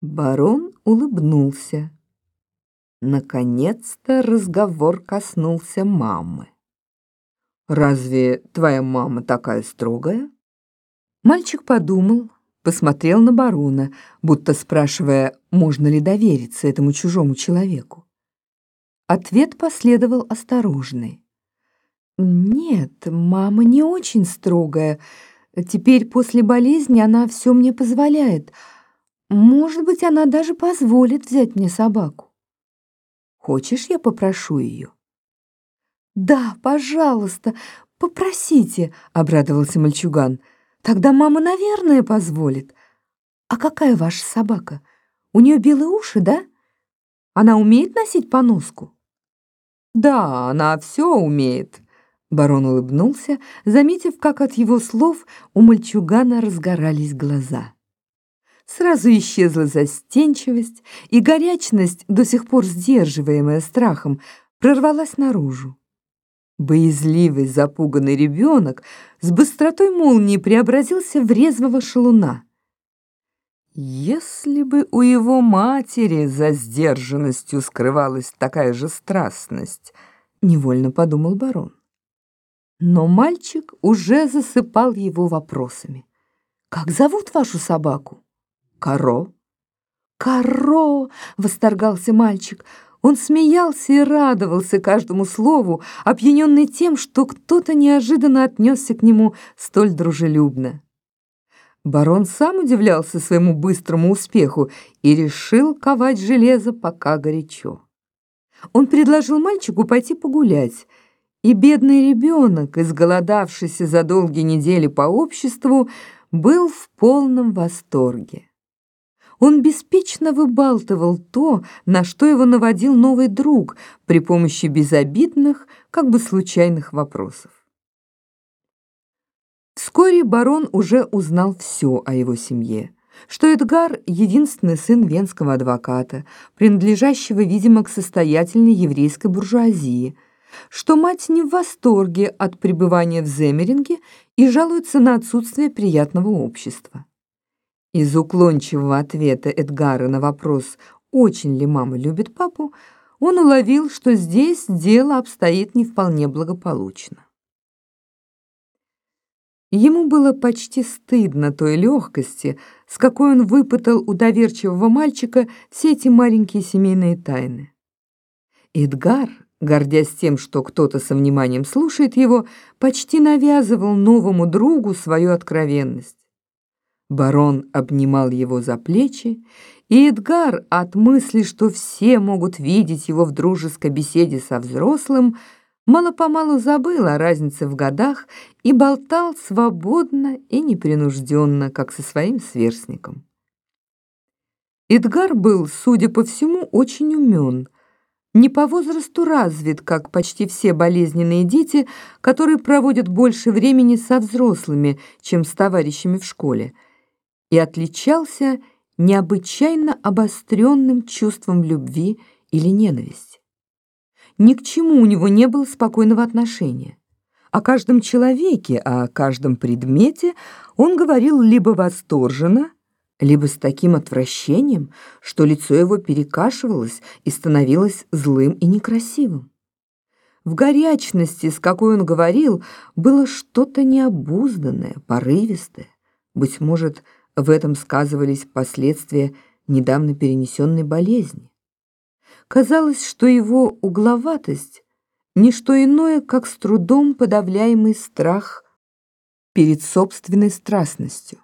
Барон улыбнулся. Наконец-то разговор коснулся мамы. «Разве твоя мама такая строгая?» Мальчик подумал, посмотрел на барона, будто спрашивая, можно ли довериться этому чужому человеку. Ответ последовал осторожный. «Нет, мама не очень строгая. Теперь после болезни она все мне позволяет. Может быть, она даже позволит взять мне собаку. Хочешь, я попрошу ее?» «Да, пожалуйста, попросите», — обрадовался мальчуган. «Тогда мама, наверное, позволит. А какая ваша собака? У нее белые уши, да? Она умеет носить поноску?» «Да, она все умеет», — барон улыбнулся, заметив, как от его слов у мальчугана разгорались глаза. Сразу исчезла застенчивость, и горячность, до сих пор сдерживаемая страхом, прорвалась наружу. Боязливый, запуганный ребенок с быстротой молнии преобразился в резвого шалуна. Если бы у его матери за сдержанностью скрывалась такая же страстность, невольно подумал барон. Но мальчик уже засыпал его вопросами. «Как зовут вашу собаку?» Каро. Каро! восторгался мальчик. Он смеялся и радовался каждому слову, опьяненный тем, что кто-то неожиданно отнесся к нему столь дружелюбно. Барон сам удивлялся своему быстрому успеху и решил ковать железо пока горячо. Он предложил мальчику пойти погулять, и бедный ребенок, изголодавшийся за долгие недели по обществу, был в полном восторге. Он беспечно выбалтывал то, на что его наводил новый друг при помощи безобидных, как бы случайных вопросов. Вскоре барон уже узнал все о его семье, что Эдгар — единственный сын венского адвоката, принадлежащего, видимо, к состоятельной еврейской буржуазии, что мать не в восторге от пребывания в Земеринге и жалуется на отсутствие приятного общества. Из уклончивого ответа Эдгара на вопрос, очень ли мама любит папу, он уловил, что здесь дело обстоит не вполне благополучно. Ему было почти стыдно той легкости, с какой он выпытал у доверчивого мальчика все эти маленькие семейные тайны. Эдгар, гордясь тем, что кто-то со вниманием слушает его, почти навязывал новому другу свою откровенность. Барон обнимал его за плечи, и Эдгар от мысли, что все могут видеть его в дружеской беседе со взрослым, мало-помалу забыл о разнице в годах и болтал свободно и непринужденно, как со своим сверстником. Эдгар был, судя по всему, очень умен, не по возрасту развит, как почти все болезненные дети, которые проводят больше времени со взрослыми, чем с товарищами в школе – и отличался необычайно обостренным чувством любви или ненависти. Ни к чему у него не было спокойного отношения. О каждом человеке, о каждом предмете он говорил либо восторженно, либо с таким отвращением, что лицо его перекашивалось и становилось злым и некрасивым. В горячности, с какой он говорил, было что-то необузданное, порывистое, быть может, в этом сказывались последствия недавно перенесенной болезни. Казалось, что его угловатость — не что иное, как с трудом подавляемый страх перед собственной страстностью.